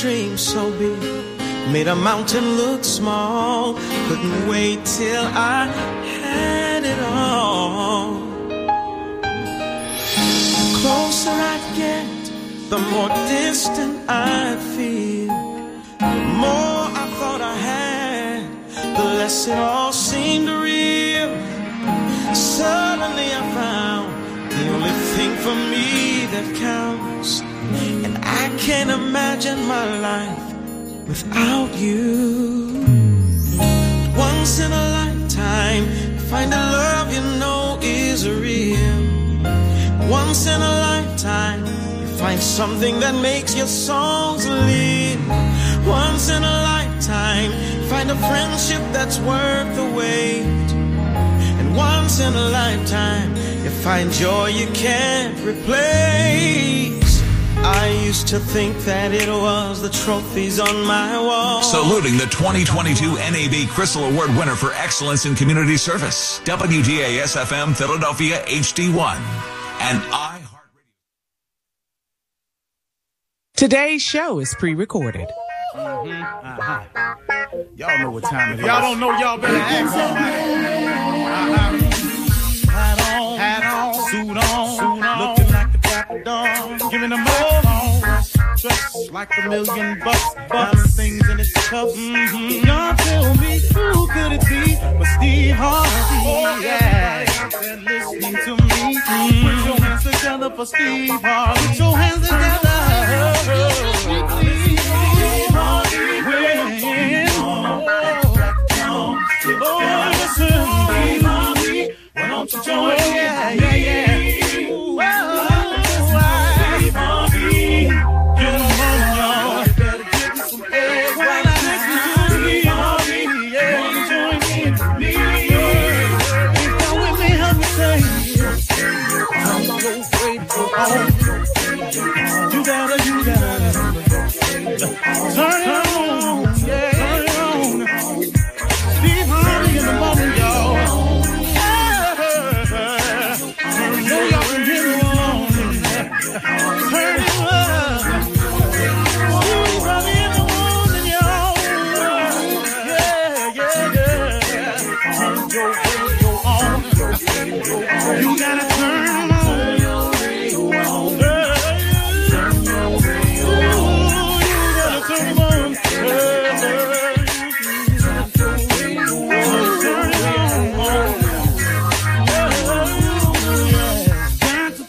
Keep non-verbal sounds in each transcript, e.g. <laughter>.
dream so big, made a mountain look small. Couldn't wait till I had it all. The closer I get, the more distant I feel. The more I thought I had, the less it all seemed real. Suddenly I thing for me that counts. And I can't imagine my life without you. Once in a lifetime, find a love you know is real. Once in a lifetime, you find something that makes your songs live. Once in a lifetime, find a friendship that's worth the wait. And once in a lifetime, you find joy you can't replace. I used to think that it was the trophies on my wall. Saluting the 2022 NAB Crystal Award winner for excellence in community service, WDAS FM Philadelphia HD1, and iHeartRadio. Today's show is pre-recorded. Mm-hmm. Uh-huh. Y'all know what time it is. Y'all don't know, y'all better ask like a million bucks, diamond things in its cuffs. Mm-hmm. Y'all tell me who could it be but Steve Harvey? Oh, yeah, listening to me. Mm-hmm. Put your hands together for Steve Harvey. Put your hands together. Steve Harvey. When, oh, oh, listen, Steve Harvey. Why don't you join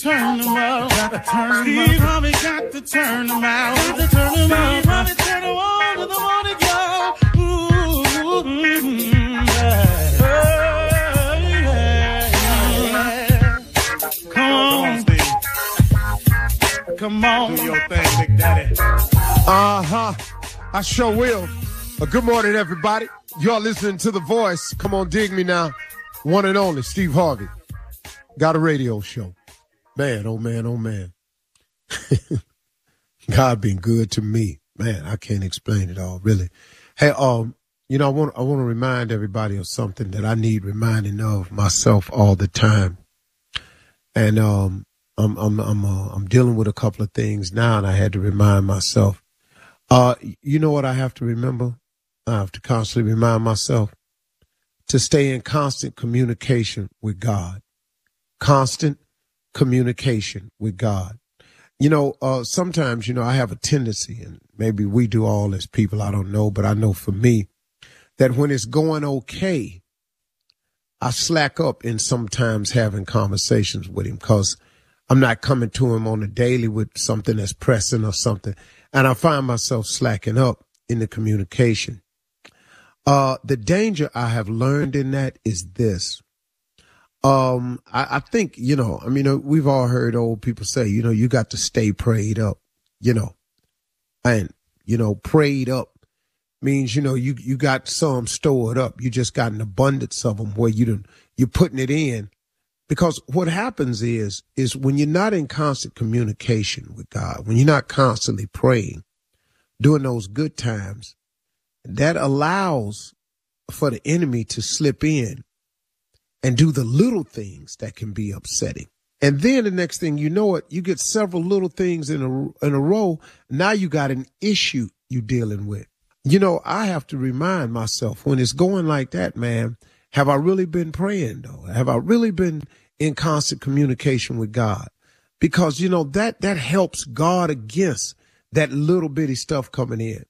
turn them out. Got to turn them out. Steve Harvey turn them on to the morning, y'all. Ooh, yeah. Yeah, yeah. Come on, Steve. Come on. Do your thing, Big Daddy. Uh huh. I sure will. Uh, good morning, everybody. Y'all listening to The Voice. Come on, dig me now. One and only, Steve Harvey. Got a radio show. Man, oh man, oh man. <laughs> God been good to me. Man, I can't explain it all, really. Hey, um, you know, I want I want to remind everybody of something that I need reminding of myself all the time. And um I'm I'm I'm uh, I'm dealing with a couple of things now and I had to remind myself. Uh you know what I have to remember? I have to constantly remind myself to stay in constant communication with God. Constant communication with God. You know, uh, sometimes, you know, I have a tendency, and maybe we do all as people, I don't know, but I know for me that when it's going okay, I slack up in sometimes having conversations with him because I'm not coming to him on a daily with something that's pressing or something. And I find myself slacking up in the communication. Uh, the danger I have learned in that is this. Um, I, I think, you know, I mean, uh, we've all heard old people say, you know, you got to stay prayed up, you know, and, you know, prayed up means, you know, you, you got some stored up. You just got an abundance of them where you you're putting it in. Because what happens is, is when you're not in constant communication with God, when you're not constantly praying, during those good times, that allows for the enemy to slip in and do the little things that can be upsetting. And then the next thing you know it, you get several little things in a, in a row. Now you got an issue you're dealing with. You know, I have to remind myself when it's going like that, man, have I really been praying though? Have I really been in constant communication with God? Because, you know, that, that helps God against that little bitty stuff coming in.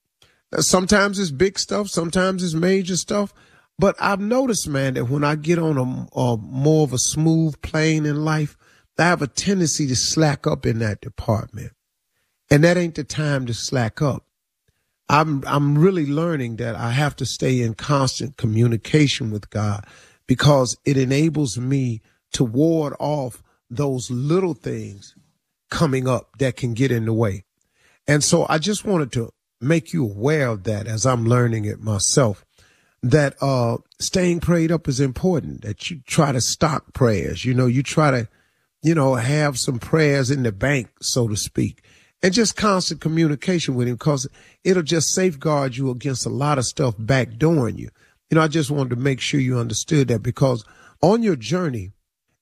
Uh, sometimes it's big stuff. Sometimes it's major stuff. But I've noticed, man, that when I get on a, a more of a smooth plane in life, I have a tendency to slack up in that department. And that ain't the time to slack up. I'm, I'm really learning that I have to stay in constant communication with God because it enables me to ward off those little things coming up that can get in the way. And so I just wanted to make you aware of that as I'm learning it myself. That uh, staying prayed up is important. That you try to stock prayers. You know, you try to, you know, have some prayers in the bank, so to speak, and just constant communication with him because it'll just safeguard you against a lot of stuff backdooring you. You know, I just wanted to make sure you understood that because on your journey,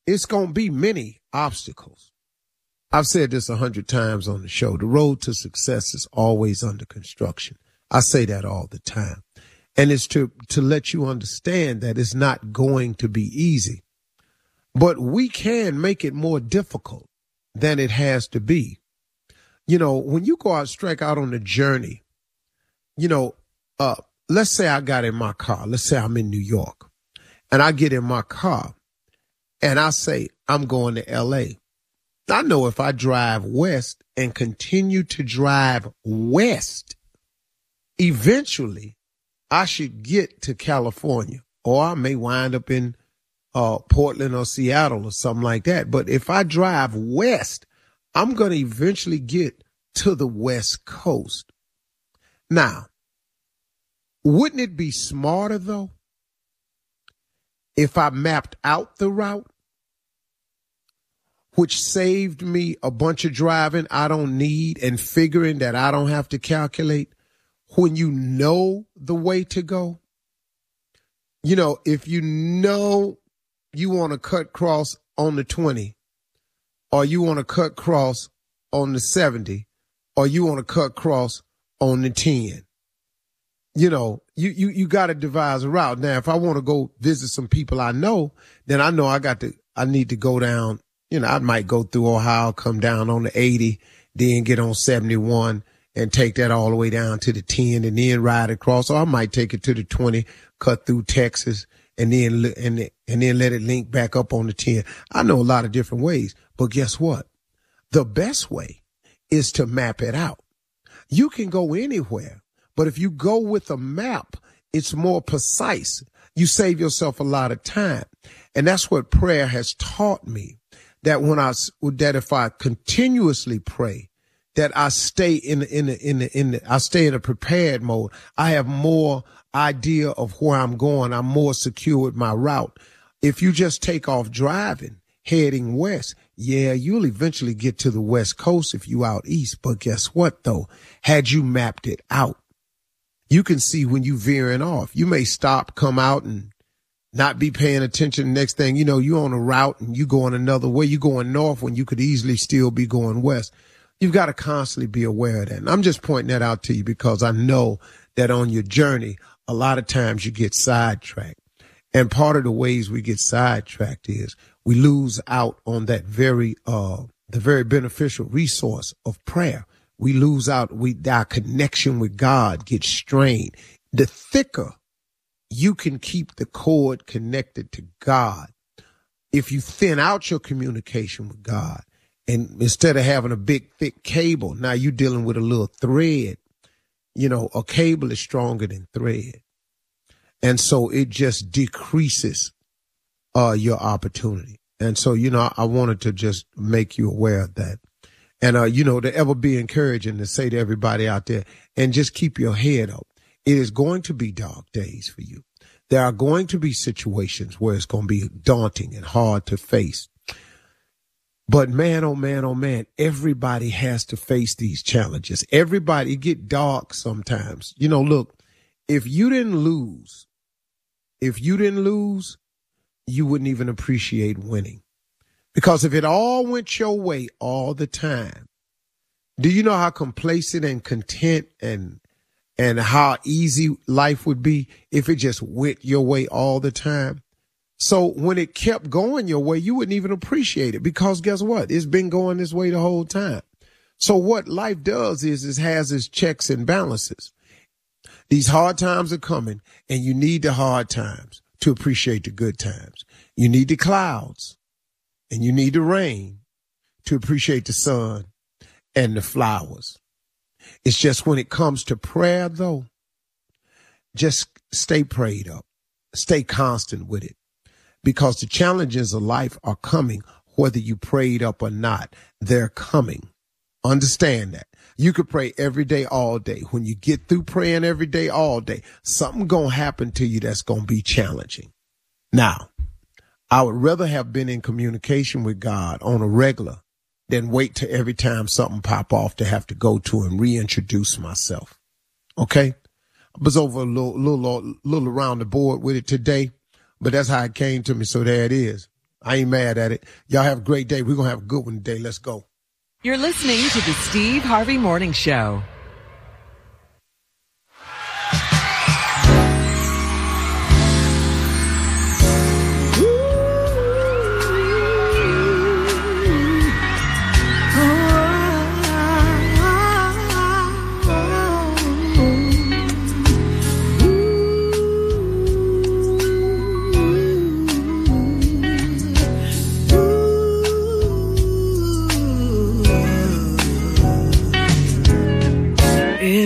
it's going to be many obstacles. I've said this a hundred times on the show. The road to success is always under construction. I say that all the time. And it's to, to let you understand that it's not going to be easy, but we can make it more difficult than it has to be. You know, when you go out, strike out on a journey, you know, uh, let's say I got in my car. Let's say I'm in New York and I get in my car and I say, I'm going to LA. I know if I drive west and continue to drive west, eventually I should get to California or I may wind up in uh, Portland or Seattle or something like that. But if I drive west, I'm going to eventually get to the West Coast. Now, wouldn't it be smarter though if I mapped out the route which saved me a bunch of driving I don't need and figuring that I don't have to calculate when you know the way to go. You know, if you know you want to cut cross on the 20 or you want to cut cross on the 70 or you want to cut cross on the 10 you know, you you you got to devise a route. Now, if I want to go visit some people I know, then I know I got to I need to go down you know, I might go through Ohio, come down on the 80, then get on 71 and take that all the way down to the 10 and then ride across. Or I might take it to the 20, cut through Texas and then, and, and then let it link back up on the 10. I know a lot of different ways, but guess what? The best way is to map it out. You can go anywhere, but if you go with a map, it's more precise. You save yourself a lot of time. And that's what prayer has taught me that when I that if I continuously pray, that I stay in the, in the, in the, in the, I stay in a prepared mode. I have more idea of where I'm going. I'm more secure with my route. If you just take off driving, heading west, yeah, you'll eventually get to the west coast if you out east. But guess what though? Had you mapped it out, you can see when you veering off. You may stop, come out and not be paying attention. Next thing you know, you on a route and you going another way. You going north when you could easily still be going west. You've got to constantly be aware of that. And I'm just pointing that out to you because I know that on your journey, a lot of times you get sidetracked. And part of the ways we get sidetracked is we lose out on that very, uh, the very beneficial resource of prayer. We lose out. We, our connection with God gets strained. The thicker you can keep the cord connected to God. If you thin out your communication with God and instead of having a big thick cable, now you're dealing with a little thread. You know, a cable is stronger than thread. And so it just decreases uh, your opportunity. And so, you know, I wanted to just make you aware of that. And, uh, you know, to ever be encouraging to say to everybody out there and just keep your head up. It is going to be dark days for you. There are going to be situations where it's going to be daunting and hard to face. But man, oh man, oh man, everybody has to face these challenges. Everybody get dark sometimes. You know, look, if you didn't lose, if you didn't lose, you wouldn't even appreciate winning Because if it all went your way all the time, do you know how complacent and content and and how easy life would be if it just went your way all the time? So when it kept going your way, you wouldn't even appreciate it because guess what? It's been going this way the whole time. So what life does is it has its checks and balances. These hard times are coming and you need the hard times to appreciate the good times. You need the clouds and you need the rain to appreciate the sun and the flowers. It's just when it comes to prayer, though, just stay prayed up, stay constant with it because the challenges of life are coming, whether you prayed up or not. They're coming. Understand that. You could pray every day, all day. When you get through praying every day, all day, something gonna happen to you that's gonna be challenging. Now, I would rather have been in communication with God on a regular than wait till every time something pop off to have to go to and reintroduce myself. Okay. I was over a little, little, little around the board with it today, but that's how it came to me. So there it is. I ain't mad at it. Y'all have a great day. We're going to have a good one today. Let's go. You're listening to the Steve Harvey Morning Show.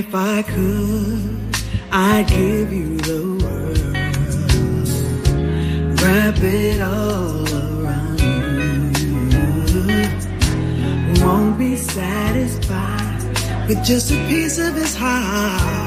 If I could, I'd give you the world, wrap it all around you. Won't be satisfied with just a piece of his heart.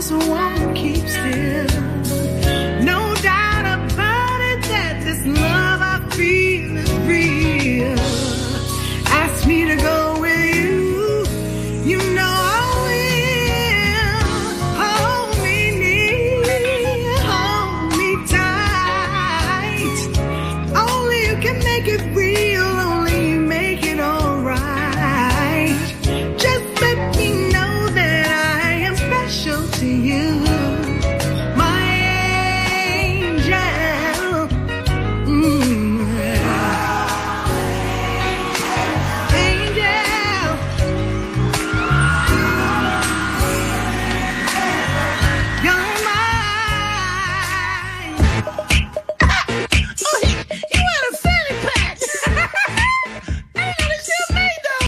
is wonky.